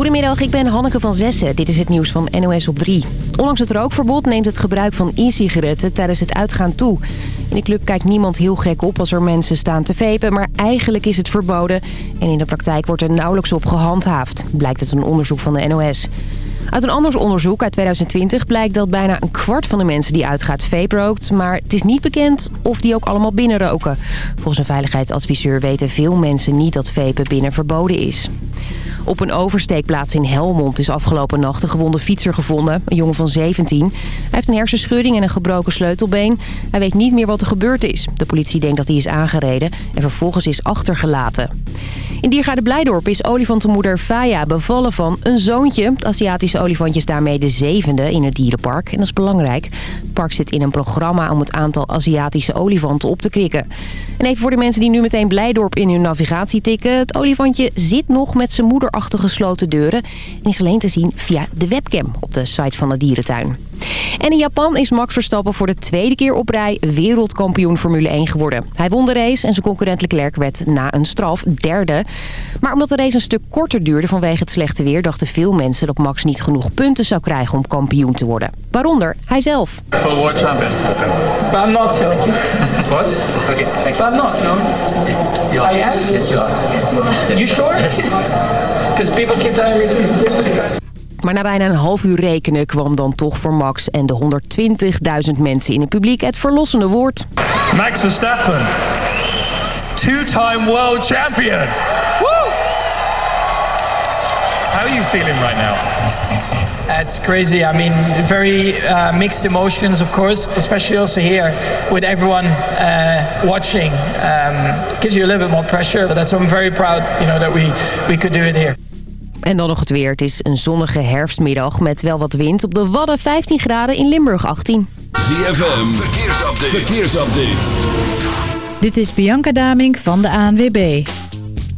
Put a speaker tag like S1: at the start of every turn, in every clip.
S1: Goedemiddag, ik ben Hanneke van Zessen. Dit is het nieuws van NOS op 3. Ondanks het rookverbod neemt het gebruik van e-sigaretten tijdens het uitgaan toe. In de club kijkt niemand heel gek op als er mensen staan te vepen... maar eigenlijk is het verboden en in de praktijk wordt er nauwelijks op gehandhaafd... blijkt uit een onderzoek van de NOS. Uit een ander onderzoek uit 2020 blijkt dat bijna een kwart van de mensen die uitgaat vape rookt. Maar het is niet bekend of die ook allemaal binnen roken. Volgens een veiligheidsadviseur weten veel mensen niet dat vapen binnen verboden is. Op een oversteekplaats in Helmond is afgelopen nacht een gewonde fietser gevonden. Een jongen van 17. Hij heeft een hersenschudding en een gebroken sleutelbeen. Hij weet niet meer wat er gebeurd is. De politie denkt dat hij is aangereden en vervolgens is achtergelaten. In Diergaarde Blijdorp is olifantenmoeder Faya bevallen van een zoontje. Het Aziatische olifantje is daarmee de zevende in het dierenpark. En dat is belangrijk. Het park zit in een programma om het aantal Aziatische olifanten op te krikken. En even voor de mensen die nu meteen Blijdorp in hun navigatie tikken. Het olifantje zit nog met zijn moeder gesloten deuren. En is alleen te zien via de webcam op de site van de dierentuin. En in Japan is Max Verstappen voor de tweede keer op rij wereldkampioen Formule 1 geworden. Hij won de race en zijn concurrent Leclerc werd na een straf derde. Maar omdat de race een stuk korter duurde vanwege het slechte weer... dachten veel mensen dat Max niet genoeg punten zou krijgen om kampioen te worden. Waaronder hij zelf.
S2: For world champion.
S3: But I'm not, so.
S2: What? Okay, thank
S3: But I'm not, no?
S2: you.
S3: I am?
S2: Yes, you are.
S3: You sure? Because people keep telling me different.
S1: Maar na bijna een half uur rekenen kwam dan toch voor Max en de 120.000 mensen in het publiek het verlossende woord.
S4: Max Verstappen, two-time world champion. Are you feeling right now?
S3: It's crazy. I mean, very uh, mixed emotions, of course, especially also here with everyone uh, watching. Um, gives you a little bit more pressure. So that's why I'm very proud, you know, that we, we could do it here.
S1: En dan nog het weer. Het is een zonnige herfstmiddag met wel wat wind. Op de Wadden 15 graden, in Limburg 18.
S5: ZFM, verkeersupdate. verkeersupdate.
S6: Dit is Bianca Damink van de ANWB.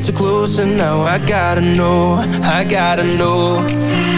S7: get
S8: too close and now I gotta know, I gotta know.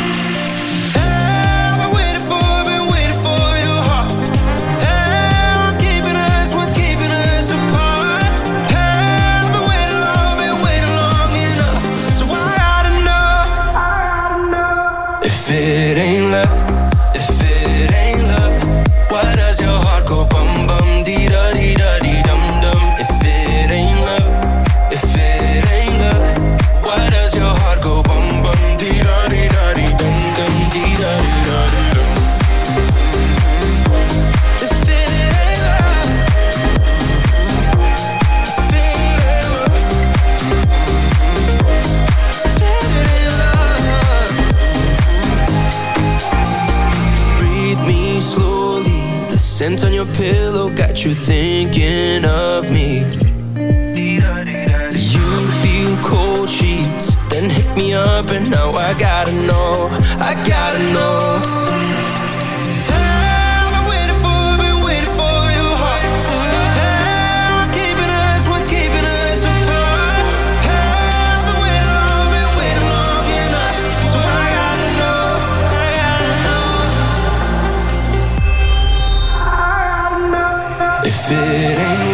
S9: diferente.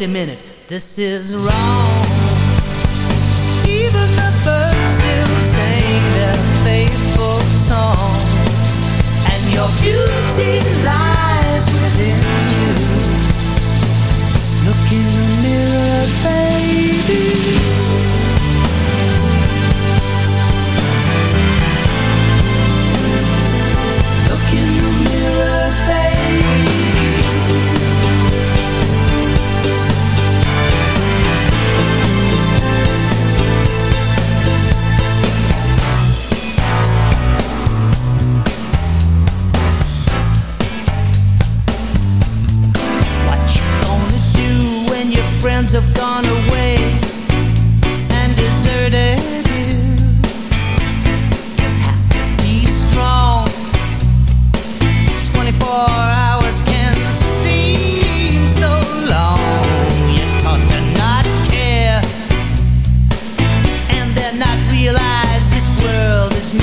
S9: wait a minute, this is wrong.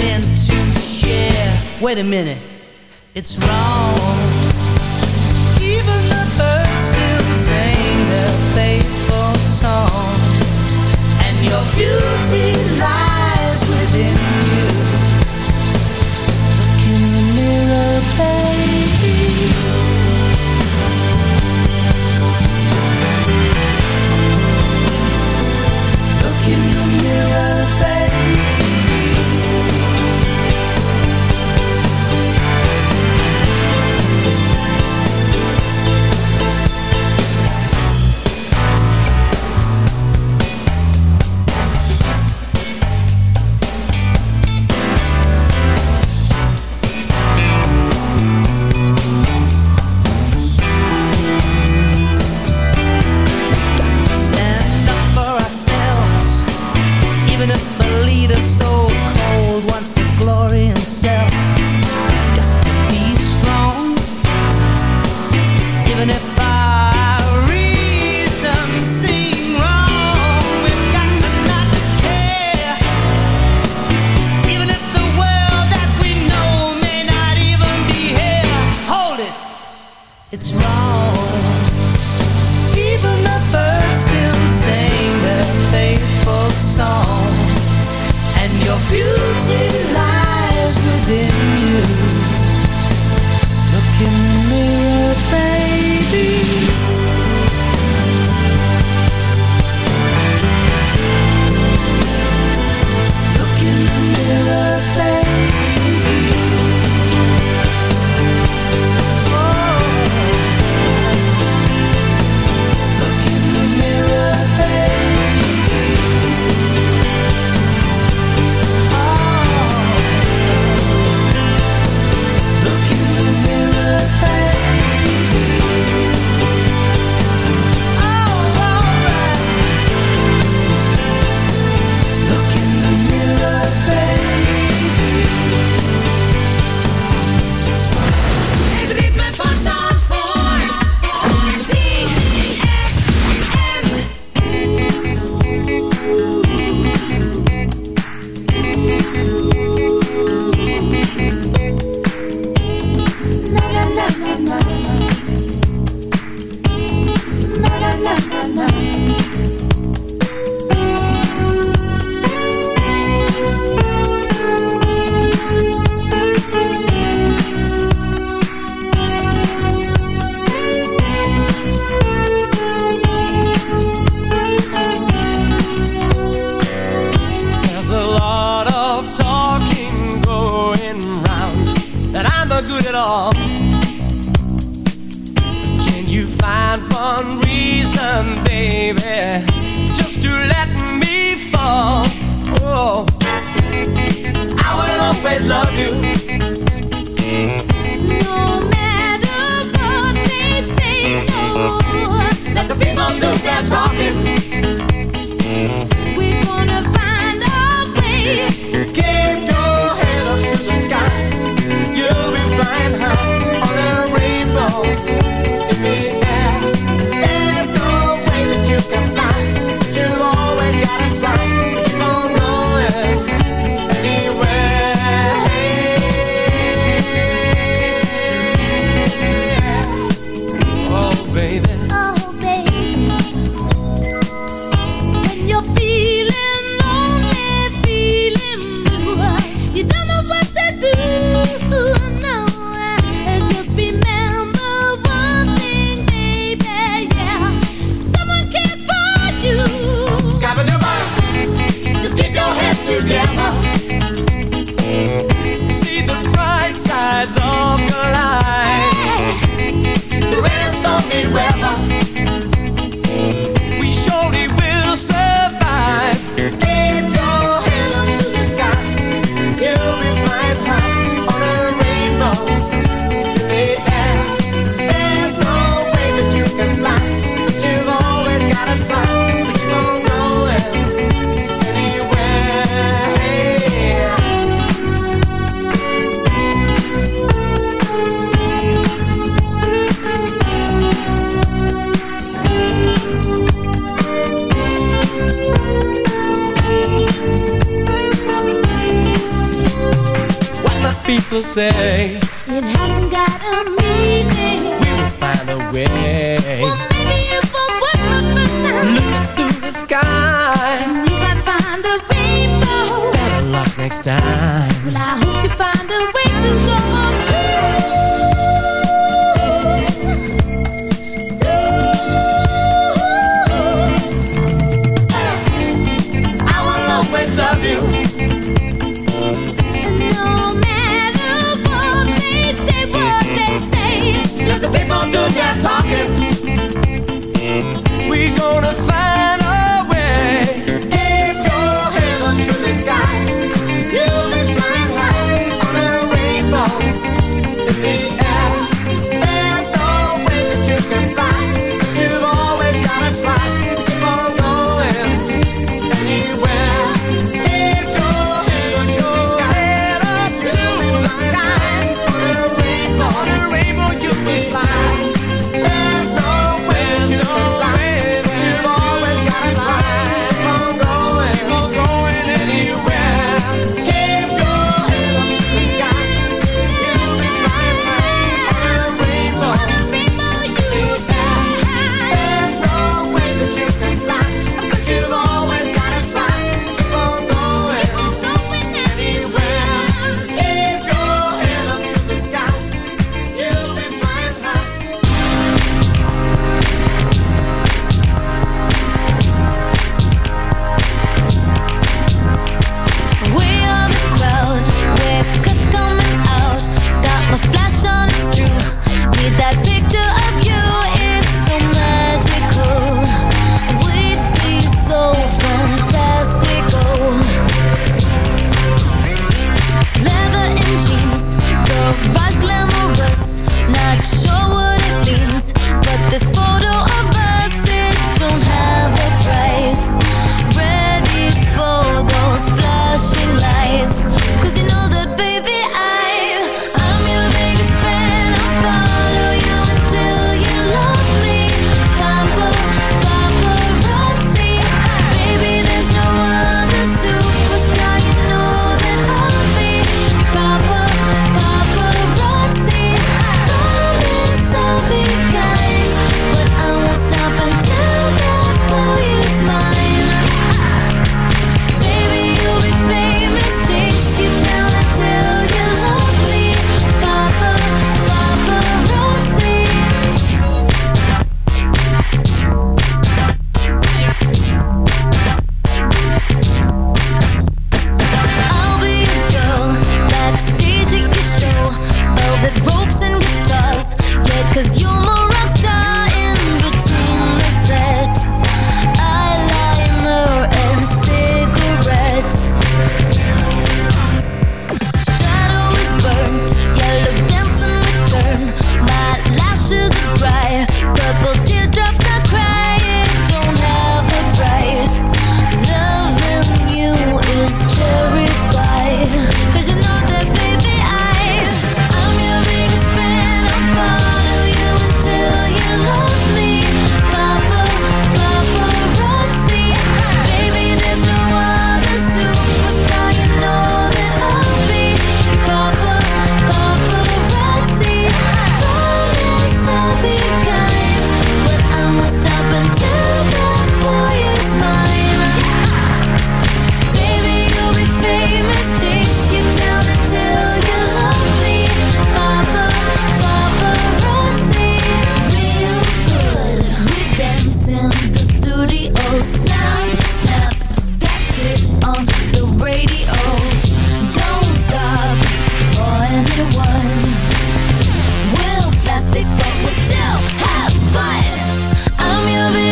S9: meant to share. Wait a minute, it's wrong. Even the birds still sing their faithful song, and your beauty.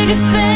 S9: Your
S10: biggest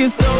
S11: you so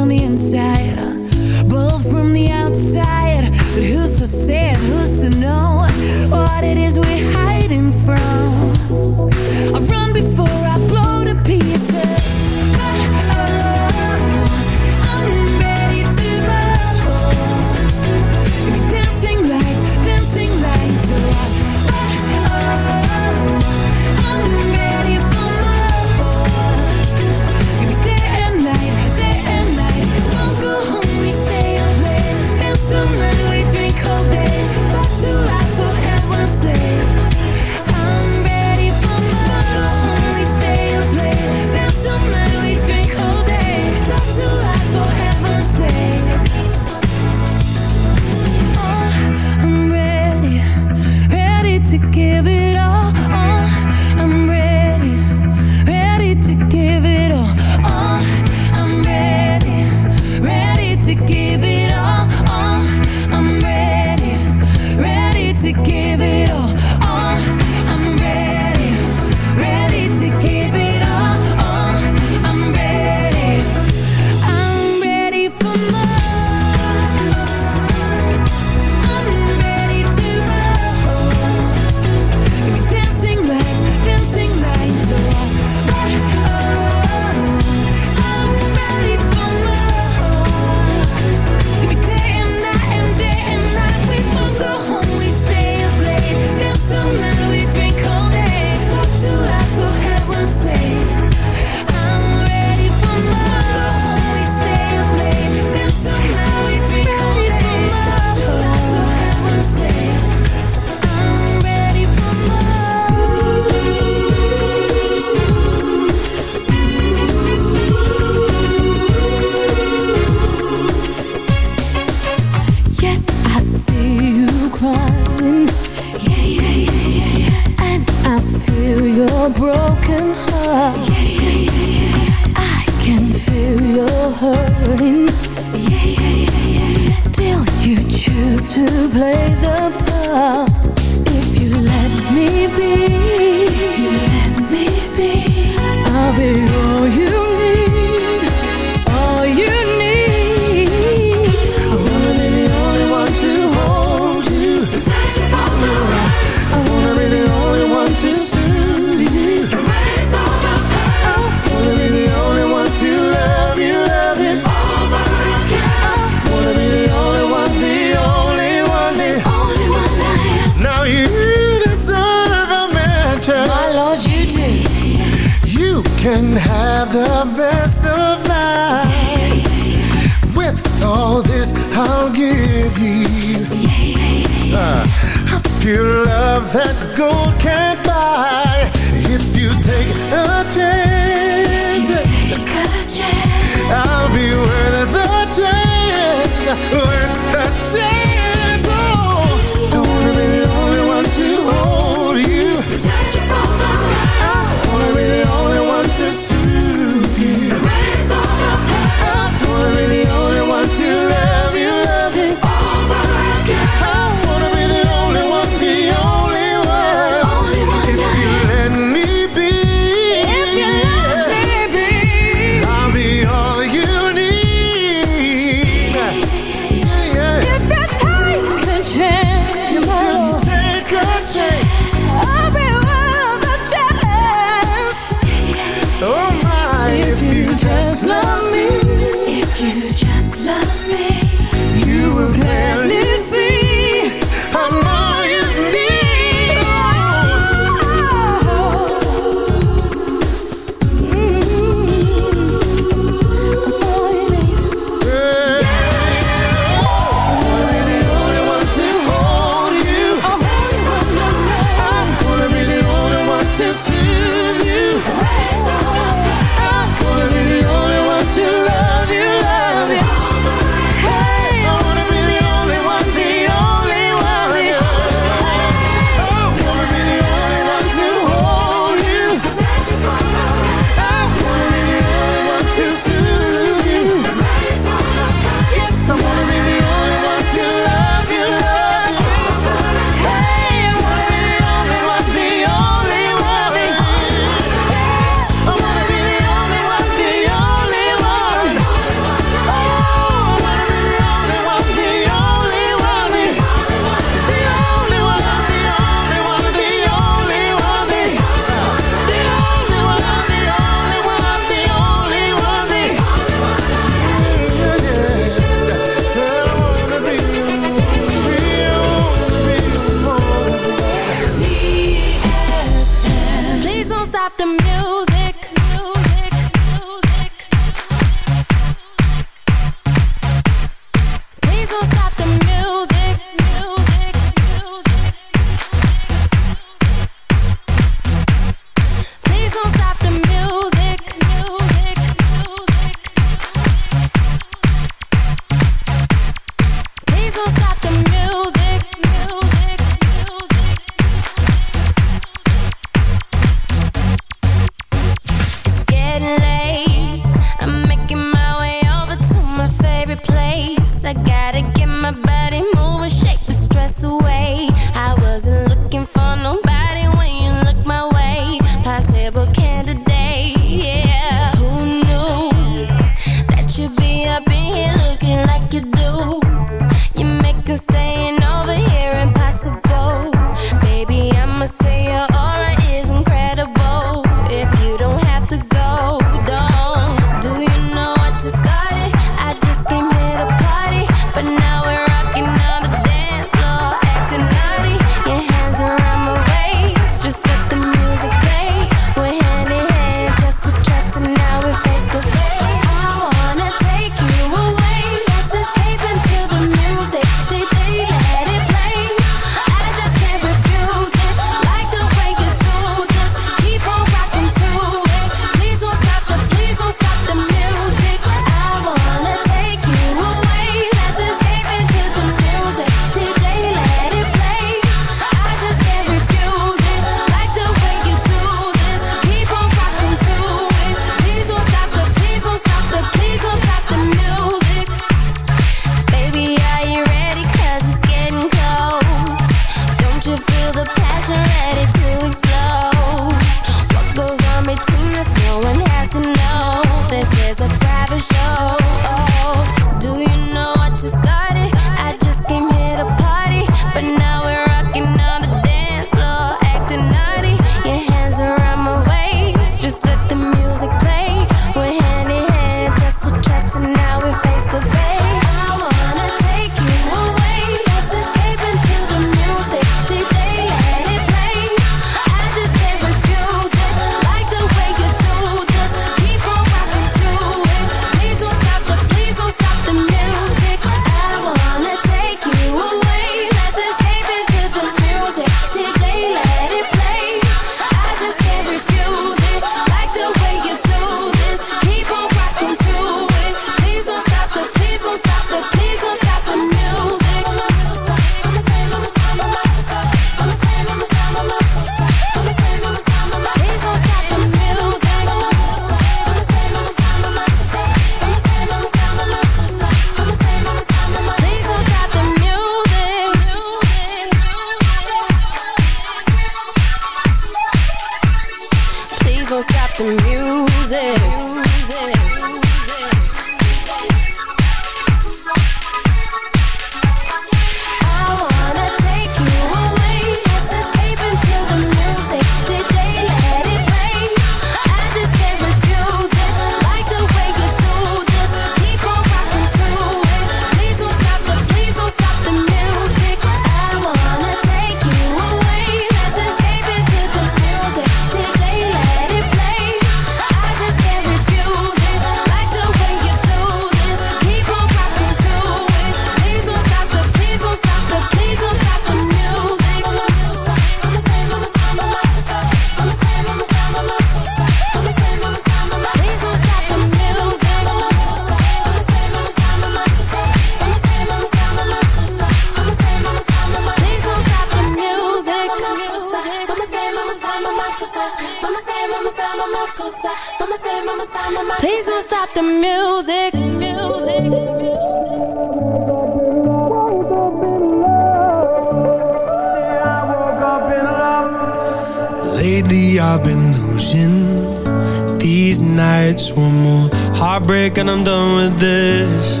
S11: break and I'm
S7: done with this.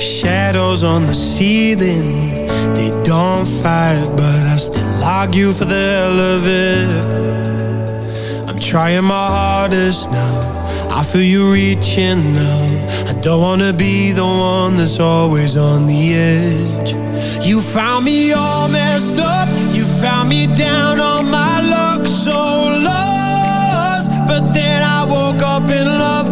S7: Shadows on the ceiling They don't fight But I still argue for the hell of it. I'm trying my hardest now. I feel you reaching now. I don't wanna be the one that's always on the edge. You found me all messed up. You found me down on my luck so lost. but then I woke up in love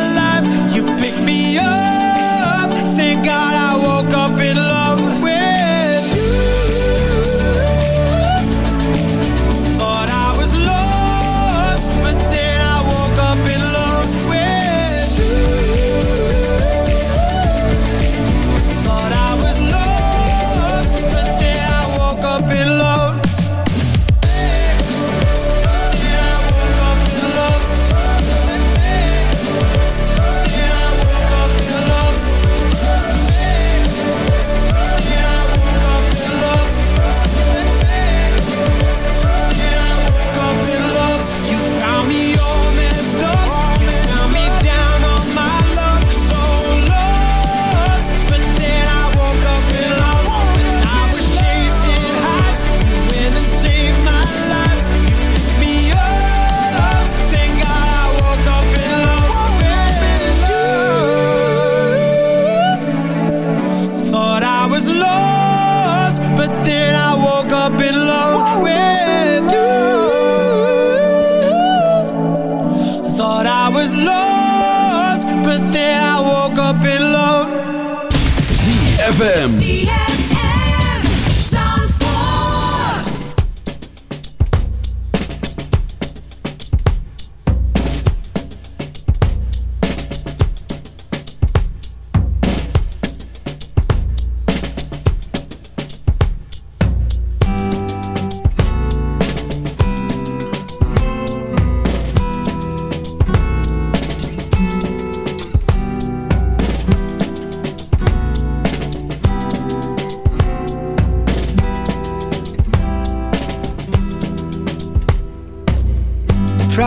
S7: Was lost, but then I woke up in love.
S5: ZFM.